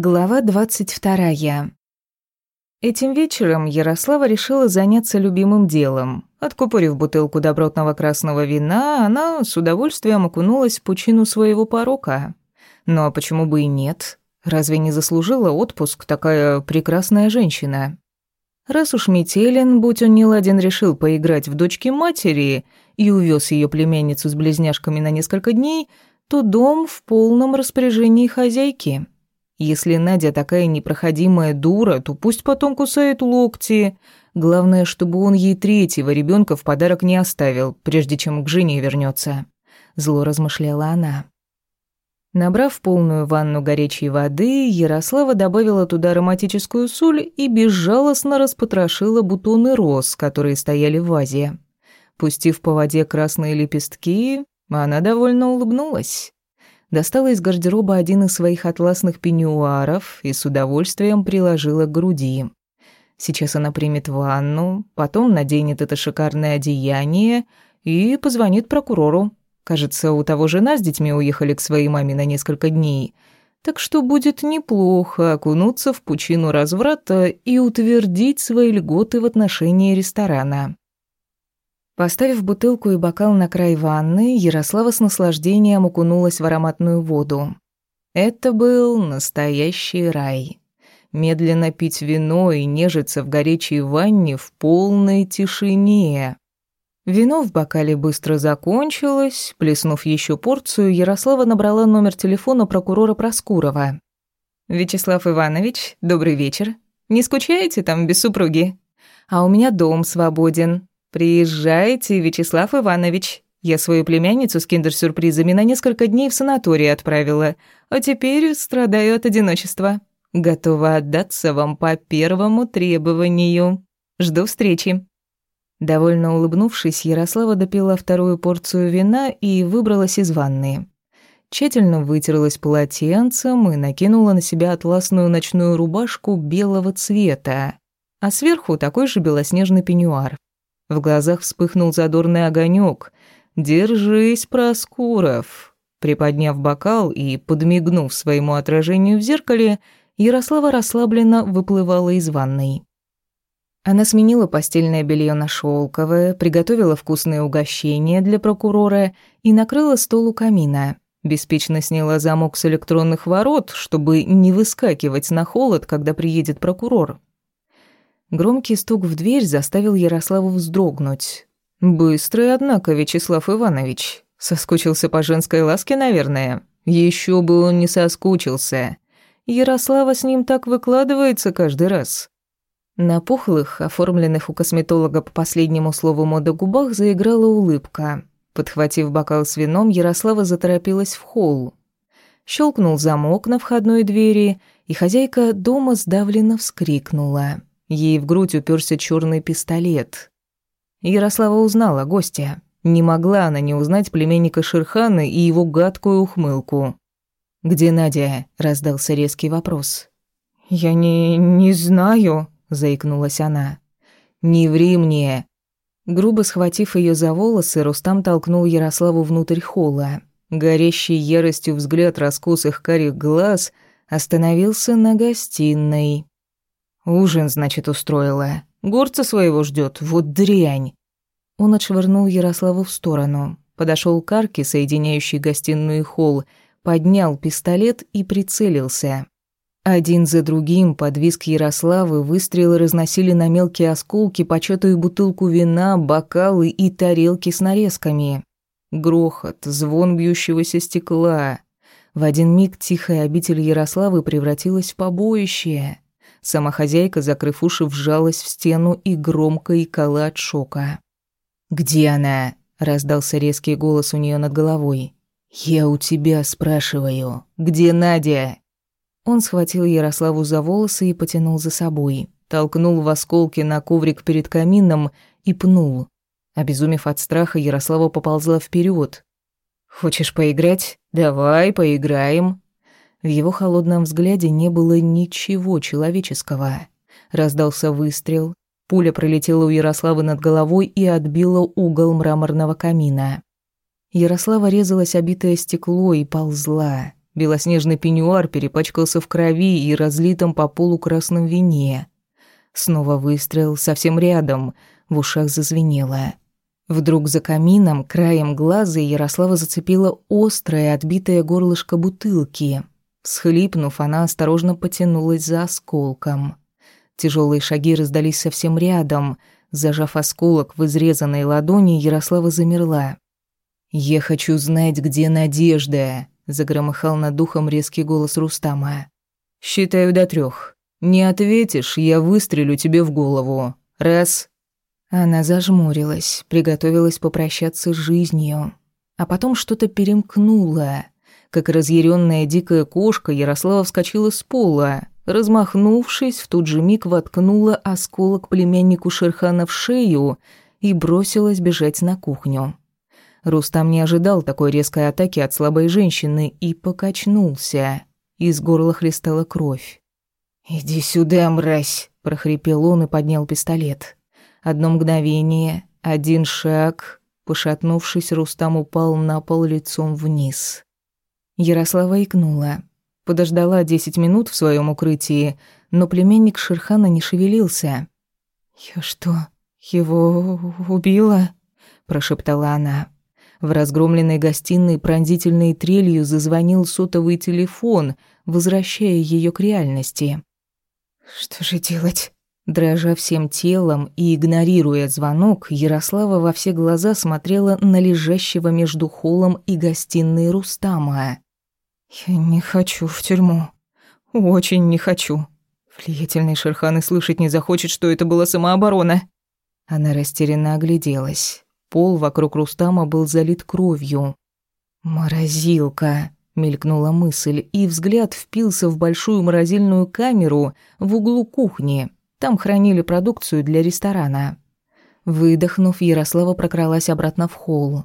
Глава двадцать вторая. Этим вечером Ярослава решила заняться любимым делом. Откупорив бутылку добротного красного вина, она с удовольствием окунулась в пучину своего порока. Ну а почему бы и нет? Разве не заслужила отпуск такая прекрасная женщина? Раз уж Метелин, будь он не ладен, решил поиграть в дочки матери и увез ее племянницу с близняшками на несколько дней, то дом в полном распоряжении хозяйки — если Надя такая непроходимая дура, то пусть потом кусает локти. Главное, чтобы он ей третьего ребенка в подарок не оставил, прежде чем к жене вернется. Зло размышляла она. Набрав полную ванну горячей воды, Ярослава добавила туда ароматическую соль и безжалостно распотрошила бутоны роз, которые стояли в вазе. Пустив по воде красные лепестки, она довольно улыбнулась достала из гардероба один из своих атласных пеньюаров и с удовольствием приложила к груди. Сейчас она примет ванну, потом наденет это шикарное одеяние и позвонит прокурору. Кажется, у того жена с детьми уехали к своей маме на несколько дней. Так что будет неплохо окунуться в пучину разврата и утвердить свои льготы в отношении ресторана. Поставив бутылку и бокал на край ванны, Ярослава с наслаждением окунулась в ароматную воду. Это был настоящий рай. Медленно пить вино и нежиться в горячей ванне в полной тишине. Вино в бокале быстро закончилось. Плеснув еще порцию, Ярослава набрала номер телефона прокурора Проскурова. «Вячеслав Иванович, добрый вечер. Не скучаете там без супруги? А у меня дом свободен. «Приезжайте, Вячеслав Иванович. Я свою племянницу с киндер-сюрпризами на несколько дней в санаторий отправила, а теперь страдаю от одиночества. Готова отдаться вам по первому требованию. Жду встречи». Довольно улыбнувшись, Ярослава допила вторую порцию вина и выбралась из ванны. Тщательно вытерлась полотенцем и накинула на себя атласную ночную рубашку белого цвета, а сверху такой же белоснежный пеньюар. В глазах вспыхнул задорный огонек. «Держись, Проскуров!» Приподняв бокал и подмигнув своему отражению в зеркале, Ярослава расслабленно выплывала из ванной. Она сменила постельное белье на шелковое, приготовила вкусные угощения для прокурора и накрыла стол у камина. Беспечно сняла замок с электронных ворот, чтобы не выскакивать на холод, когда приедет прокурор. Громкий стук в дверь заставил Ярославу вздрогнуть. «Быстрый, однако, Вячеслав Иванович. Соскучился по женской ласке, наверное. Еще бы он не соскучился. Ярослава с ним так выкладывается каждый раз». На пухлых, оформленных у косметолога по последнему слову моды губах, заиграла улыбка. Подхватив бокал с вином, Ярослава заторопилась в холл. Щелкнул замок на входной двери, и хозяйка дома сдавленно вскрикнула. Ей в грудь уперся черный пистолет. Ярослава узнала гостя. Не могла она не узнать племенника Шерхана и его гадкую ухмылку. «Где Надя?» — раздался резкий вопрос. «Я не... не знаю», — заикнулась она. «Не ври мне». Грубо схватив ее за волосы, Рустам толкнул Ярославу внутрь холла. Горящий яростью взгляд раскосых карих глаз остановился на гостиной. Ужин, значит, устроила. Горца своего ждет, вот дрянь. Он отшвырнул Ярославу в сторону, подошел к арке, соединяющей гостиную и холл, поднял пистолет и прицелился. Один за другим под визг Ярославы выстрелы разносили на мелкие осколки початую бутылку вина, бокалы и тарелки с нарезками. Грохот, звон бьющегося стекла. В один миг тихая обитель Ярославы превратилась в побоище. Сама хозяйка, закрыв уши, вжалась в стену и громко икала от шока. «Где она?» — раздался резкий голос у нее над головой. «Я у тебя спрашиваю. Где Надя?» Он схватил Ярославу за волосы и потянул за собой. Толкнул в осколки на коврик перед камином и пнул. Обезумев от страха, Ярослава поползла вперед. «Хочешь поиграть? Давай, поиграем», в его холодном взгляде не было ничего человеческого. Раздался выстрел. Пуля пролетела у Ярославы над головой и отбила угол мраморного камина. Ярослава резалась обитое стекло и ползла. Белоснежный пеньюар перепачкался в крови и разлитом по полу красном вине. Снова выстрел совсем рядом, в ушах зазвенело. Вдруг за камином, краем глаза Ярослава зацепила острое, отбитое горлышко бутылки. Схлипнув, она осторожно потянулась за осколком. Тяжелые шаги раздались совсем рядом. Зажав осколок в изрезанной ладони, Ярослава замерла. «Я хочу знать, где Надежда», — загромыхал над духом резкий голос Рустама. «Считаю до трех. Не ответишь, я выстрелю тебе в голову. Раз». Она зажмурилась, приготовилась попрощаться с жизнью. А потом что-то перемкнуло. Как разъяренная дикая кошка, Ярослава вскочила с пола. Размахнувшись, в тот же миг воткнула осколок племяннику Шерхана в шею и бросилась бежать на кухню. Рустам не ожидал такой резкой атаки от слабой женщины и покачнулся. Из горла хлестала кровь. «Иди сюда, мразь!» – прохрипел он и поднял пистолет. Одно мгновение, один шаг. Пошатнувшись, Рустам упал на пол лицом вниз. Ярослава икнула. Подождала десять минут в своем укрытии, но племянник Шерхана не шевелился. «Я что, его убила?» – прошептала она. В разгромленной гостиной пронзительной трелью зазвонил сотовый телефон, возвращая ее к реальности. «Что же делать?» Дрожа всем телом и игнорируя звонок, Ярослава во все глаза смотрела на лежащего между холлом и гостиной Рустама. «Я не хочу в тюрьму. Очень не хочу. Влиятельный Шерхан и слышать не захочет, что это была самооборона». Она растерянно огляделась. Пол вокруг Рустама был залит кровью. «Морозилка», — мелькнула мысль, и взгляд впился в большую морозильную камеру в углу кухни. Там хранили продукцию для ресторана. Выдохнув, Ярослава прокралась обратно в холл.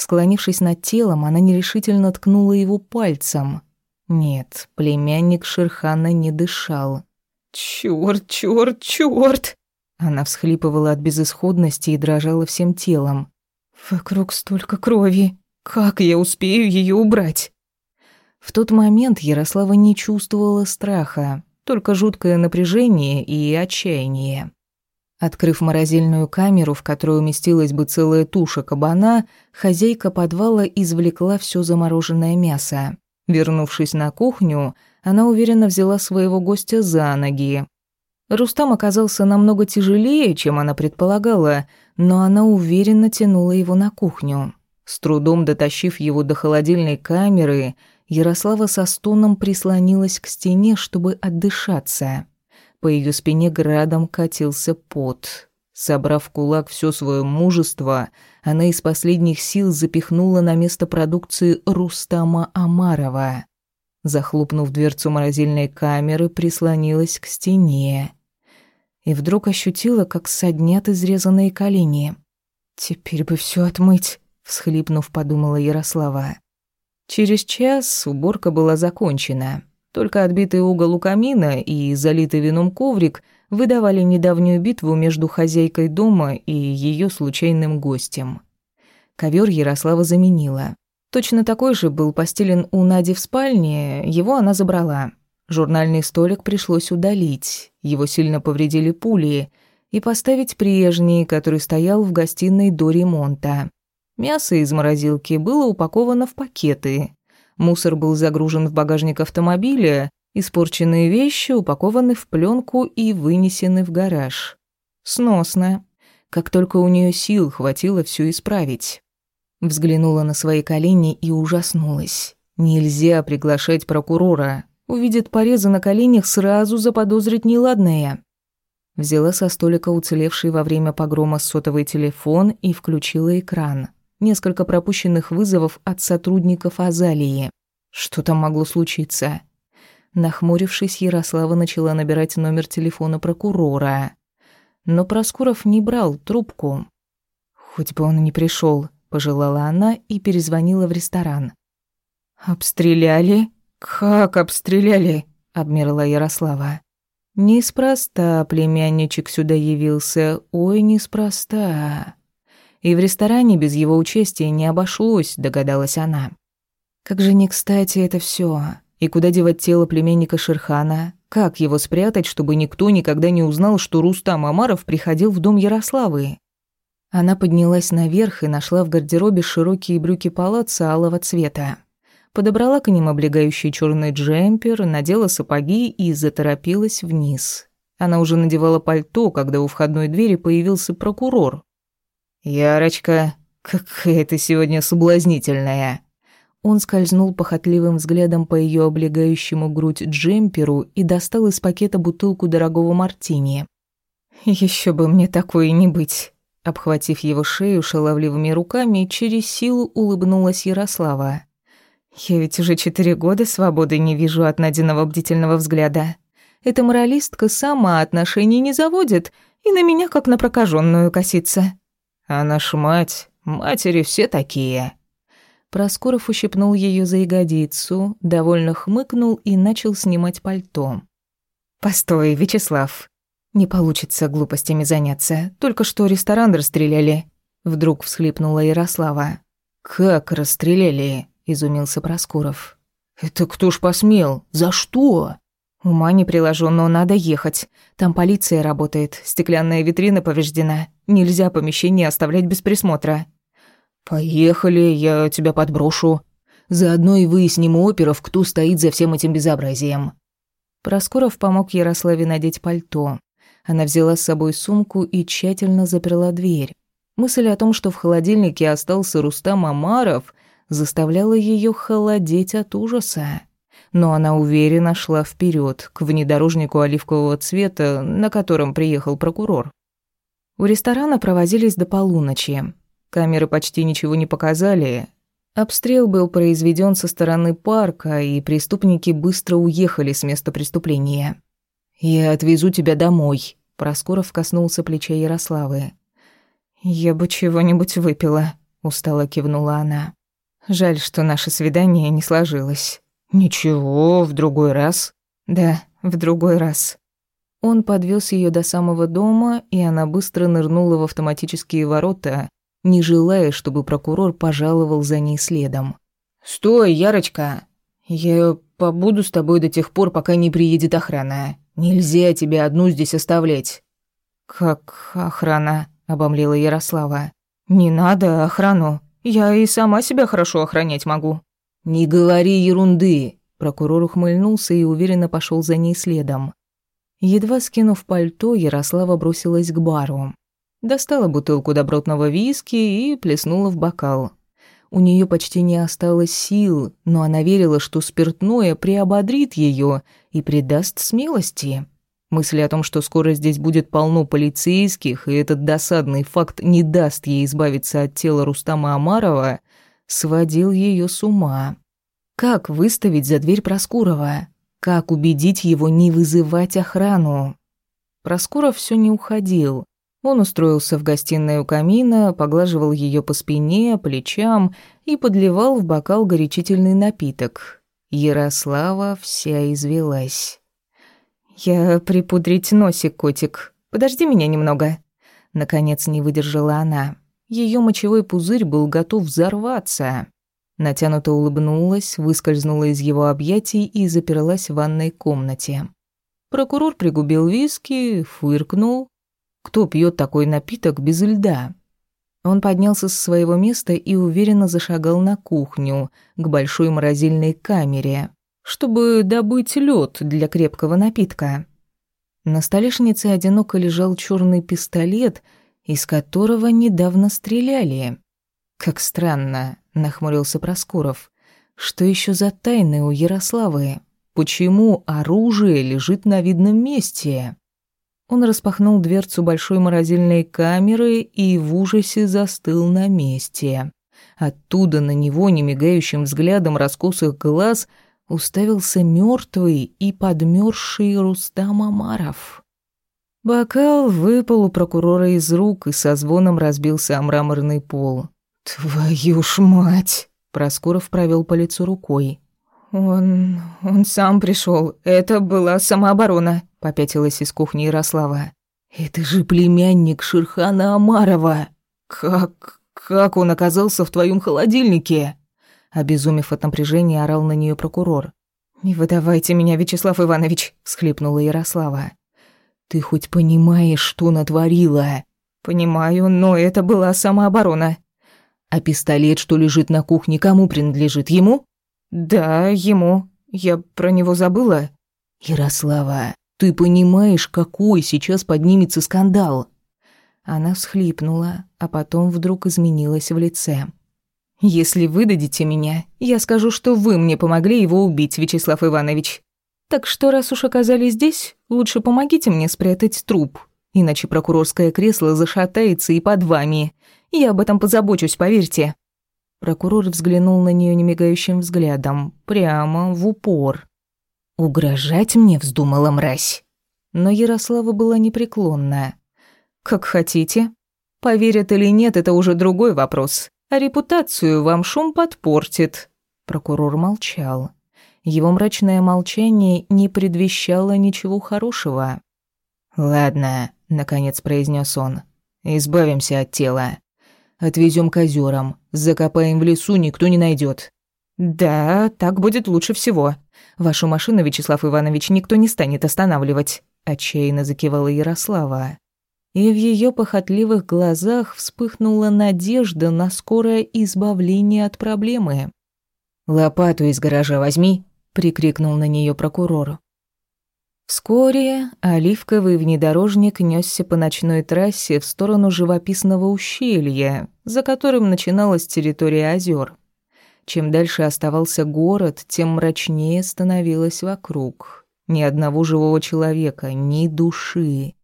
Склонившись над телом, она нерешительно ткнула его пальцем. Нет, племянник Шерхана не дышал. «Чёрт, чёрт, чёрт!» Она всхлипывала от безысходности и дрожала всем телом. «Вокруг столько крови. Как я успею её убрать?» В тот момент Ярослава не чувствовала страха, только жуткое напряжение и отчаяние. Открыв морозильную камеру, в которой уместилась бы целая туша кабана, хозяйка подвала извлекла все замороженное мясо. Вернувшись на кухню, она уверенно взяла своего гостя за ноги. Рустам оказался намного тяжелее, чем она предполагала, но она уверенно тянула его на кухню. С трудом дотащив его до холодильной камеры, Ярослава со стоном прислонилась к стене, чтобы отдышаться. По ее спине градом катился пот. Собрав в кулак все свое мужество, она из последних сил запихнула на место продукции Рустама Амарова. Захлопнув дверцу морозильной камеры, прислонилась к стене. И вдруг ощутила, как соднят изрезанные колени. «Теперь бы все отмыть», — всхлипнув, подумала Ярослава. Через час уборка была закончена. Только отбитый угол у камина и залитый вином коврик выдавали недавнюю битву между хозяйкой дома и ее случайным гостем. Ковер Ярослава заменила. Точно такой же был постелен у Нади в спальне, его она забрала. Журнальный столик пришлось удалить, его сильно повредили пули, и поставить прежний, который стоял в гостиной до ремонта. Мясо из морозилки было упаковано в пакеты, Мусор был загружен в багажник автомобиля, испорченные вещи упакованы в пленку и вынесены в гараж. Сносно. Как только у нее сил хватило все исправить. Взглянула на свои колени и ужаснулась. Нельзя приглашать прокурора. Увидит порезы на коленях, сразу заподозрит неладное. Взяла со столика уцелевший во время погрома сотовый телефон и включила экран несколько пропущенных вызовов от сотрудников Азалии. Что там могло случиться? Нахмурившись, Ярослава начала набирать номер телефона прокурора. Но Проскуров не брал трубку. «Хоть бы он не пришел, пожелала она и перезвонила в ресторан. «Обстреляли? Как обстреляли?» — обмерла Ярослава. «Неспроста племянничек сюда явился, ой, неспроста». И в ресторане без его участия не обошлось, догадалась она. Как же не кстати это все. И куда девать тело племенника Шерхана? Как его спрятать, чтобы никто никогда не узнал, что Рустам Амаров приходил в дом Ярославы? Она поднялась наверх и нашла в гардеробе широкие брюки палаца алого цвета. Подобрала к ним облегающий черный джемпер, надела сапоги и заторопилась вниз. Она уже надевала пальто, когда у входной двери появился прокурор. «Ярочка, какая ты сегодня соблазнительная!» Он скользнул похотливым взглядом по ее облегающему грудь джемперу и достал из пакета бутылку дорогого мартини. Еще бы мне такое не быть!» Обхватив его шею шаловливыми руками, через силу улыбнулась Ярослава. «Я ведь уже четыре года свободы не вижу от Надиного бдительного взгляда. Эта моралистка сама отношений не заводит и на меня как на прокаженную косится». «А наша мать, матери все такие», Проскоров ущипнул ее за ягодицу, довольно хмыкнул и начал снимать пальто. «Постой, Вячеслав. Не получится глупостями заняться. Только что ресторан расстреляли». Вдруг всхлипнула Ярослава. «Как расстреляли?» – изумился Проскуров. «Это кто ж посмел? За что?» «Ума не приложу, но надо ехать. Там полиция работает, стеклянная витрина повреждена. Нельзя помещение оставлять без присмотра». «Поехали, я тебя подброшу. Заодно и выясним у оперов, кто стоит за всем этим безобразием». Проскоров помог Ярославе надеть пальто. Она взяла с собой сумку и тщательно заперла дверь. Мысль о том, что в холодильнике остался Рустам Амаров, заставляла ее холодеть от ужаса. Но она уверенно шла вперед к внедорожнику оливкового цвета, на котором приехал прокурор. У ресторана провозились до полуночи. Камеры почти ничего не показали. Обстрел был произведен со стороны парка, и преступники быстро уехали с места преступления. «Я отвезу тебя домой», — Проскоров коснулся плеча Ярославы. «Я бы чего-нибудь выпила», — устало кивнула она. «Жаль, что наше свидание не сложилось». «Ничего, в другой раз». «Да, в другой раз». Он подвез ее до самого дома, и она быстро нырнула в автоматические ворота, не желая, чтобы прокурор пожаловал за ней следом. «Стой, Ярочка! Я побуду с тобой до тех пор, пока не приедет охрана. Нельзя тебя одну здесь оставлять». «Как охрана?» — обомлела Ярослава. «Не надо охрану. Я и сама себя хорошо охранять могу». «Не говори ерунды!» Прокурор ухмыльнулся и уверенно пошел за ней следом. Едва скинув пальто, Ярослава бросилась к бару. Достала бутылку добротного виски и плеснула в бокал. У нее почти не осталось сил, но она верила, что спиртное приободрит ее и придаст смелости. Мысль о том, что скоро здесь будет полно полицейских, и этот досадный факт не даст ей избавиться от тела Рустама Амарова, сводил ее с ума. Как выставить за дверь Проскурова? Как убедить его не вызывать охрану? Проскуров все не уходил. Он устроился в гостиной у камина, поглаживал ее по спине, плечам и подливал в бокал горячительный напиток. Ярослава вся извелась. «Я припудрить носик, котик. Подожди меня немного». Наконец не выдержала она. Ее мочевой пузырь был готов взорваться. Натянуто улыбнулась, выскользнула из его объятий и заперлась в ванной комнате. Прокурор пригубил виски, фыркнул, кто пьет такой напиток без льда? Он поднялся с своего места и уверенно зашагал на кухню, к большой морозильной камере, чтобы добыть лед для крепкого напитка. На столешнице одиноко лежал черный пистолет, из которого недавно стреляли. «Как странно», — нахмурился Проскуров. «Что еще за тайны у Ярославы? Почему оружие лежит на видном месте?» Он распахнул дверцу большой морозильной камеры и в ужасе застыл на месте. Оттуда на него немигающим взглядом раскосых глаз уставился мертвый и подмерзший Рустам Амаров. Бокал выпал у прокурора из рук и со звоном разбился о мраморный пол. «Твою ж мать!» — Проскуров провел по лицу рукой. «Он... он сам пришел. Это была самооборона», — попятилась из кухни Ярослава. «Это же племянник Шерхана Амарова. Как... как он оказался в твоем холодильнике?» Обезумев от напряжения, орал на нее прокурор. «Не выдавайте меня, Вячеслав Иванович», — всхлипнула Ярослава. «Ты хоть понимаешь, что натворила?» «Понимаю, но это была самооборона». «А пистолет, что лежит на кухне, кому принадлежит? Ему?» «Да, ему. Я про него забыла». «Ярослава, ты понимаешь, какой сейчас поднимется скандал?» Она всхлипнула, а потом вдруг изменилась в лице. «Если выдадите меня, я скажу, что вы мне помогли его убить, Вячеслав Иванович. Так что, раз уж оказались здесь, лучше помогите мне спрятать труп, иначе прокурорское кресло зашатается и под вами. Я об этом позабочусь, поверьте». Прокурор взглянул на нее немигающим взглядом, прямо в упор. «Угрожать мне вздумала мразь?» Но Ярослава была непреклонна. «Как хотите. Поверят или нет, это уже другой вопрос а репутацию вам шум подпортит». Прокурор молчал. Его мрачное молчание не предвещало ничего хорошего. «Ладно», — наконец произнес он, — «избавимся от тела. Отвезем к озерам, закопаем в лесу, никто не найдет. «Да, так будет лучше всего. Вашу машину, Вячеслав Иванович, никто не станет останавливать», — отчаянно закивала Ярослава и в ее похотливых глазах вспыхнула надежда на скорое избавление от проблемы. «Лопату из гаража возьми», — прикрикнул на нее прокурор. Вскоре оливковый внедорожник несся по ночной трассе в сторону живописного ущелья, за которым начиналась территория озер. Чем дальше оставался город, тем мрачнее становилось вокруг. Ни одного живого человека, ни души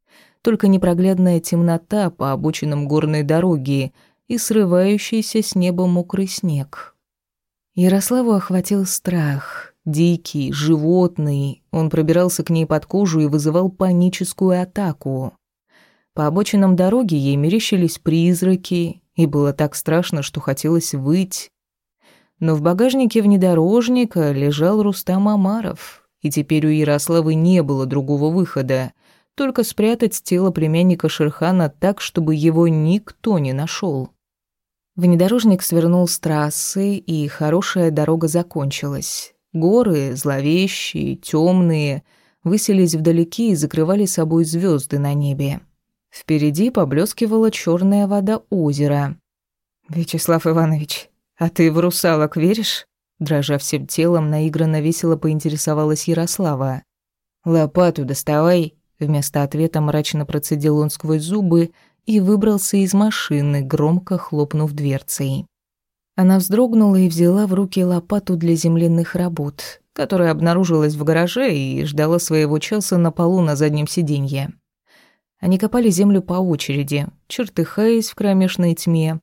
только непроглядная темнота по обочинам горной дороги и срывающийся с неба мокрый снег. Ярославу охватил страх, дикий, животный. Он пробирался к ней под кожу и вызывал паническую атаку. По обочинам дороги ей мерещились призраки, и было так страшно, что хотелось выть. Но в багажнике внедорожника лежал Рустам Амаров, и теперь у Ярославы не было другого выхода — только спрятать тело племянника Шерхана так, чтобы его никто не нашел. Внедорожник свернул с трассы, и хорошая дорога закончилась. Горы, зловещие, темные, высились вдалеке и закрывали собой звезды на небе. Впереди поблескивала черная вода озера. «Вячеслав Иванович, а ты в русалок веришь?» Дрожа всем телом, наигранно весело поинтересовалась Ярослава. «Лопату доставай», Вместо ответа мрачно процедил он сквозь зубы и выбрался из машины, громко хлопнув дверцей. Она вздрогнула и взяла в руки лопату для земляных работ, которая обнаружилась в гараже и ждала своего часа на полу на заднем сиденье. Они копали землю по очереди, чертыхаясь в кромешной тьме.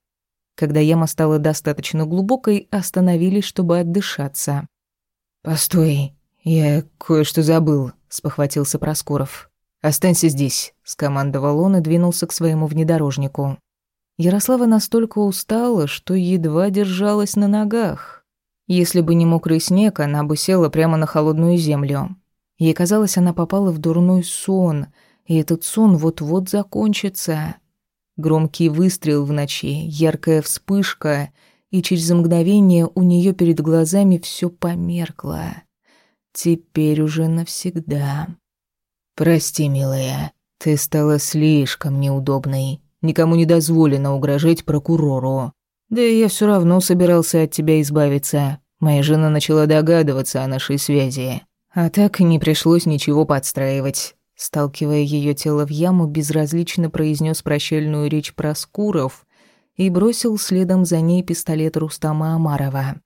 Когда яма стала достаточно глубокой, остановились, чтобы отдышаться. «Постой, я кое-что забыл», — спохватился Проскуров. «Останься здесь», — скомандовал он и двинулся к своему внедорожнику. Ярослава настолько устала, что едва держалась на ногах. Если бы не мокрый снег, она бы села прямо на холодную землю. Ей казалось, она попала в дурной сон, и этот сон вот-вот закончится. Громкий выстрел в ночи, яркая вспышка, и через мгновение у нее перед глазами все померкло. Теперь уже навсегда. «Прости, милая, ты стала слишком неудобной. Никому не дозволено угрожать прокурору. Да и я все равно собирался от тебя избавиться. Моя жена начала догадываться о нашей связи. А так не пришлось ничего подстраивать». Сталкивая ее тело в яму, безразлично произнес прощальную речь про Скуров и бросил следом за ней пистолет Рустама Амарова.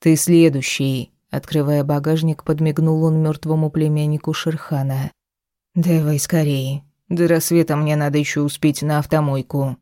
«Ты следующий», — открывая багажник, подмигнул он мертвому племяннику Шерхана. «Давай скорее. До рассвета мне надо еще успеть на автомойку».